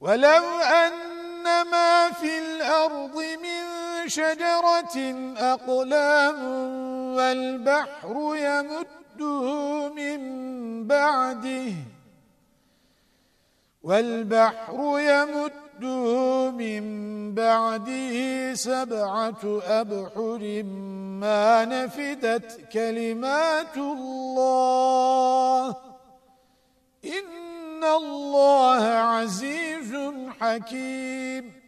ولو أن ما في الأرض من شجرة أقلام والبحر يمده من بعده والبحر يمده من بعده سبعة أبحر ما نفدت كلمات الله. إن الله عزيز حكيم.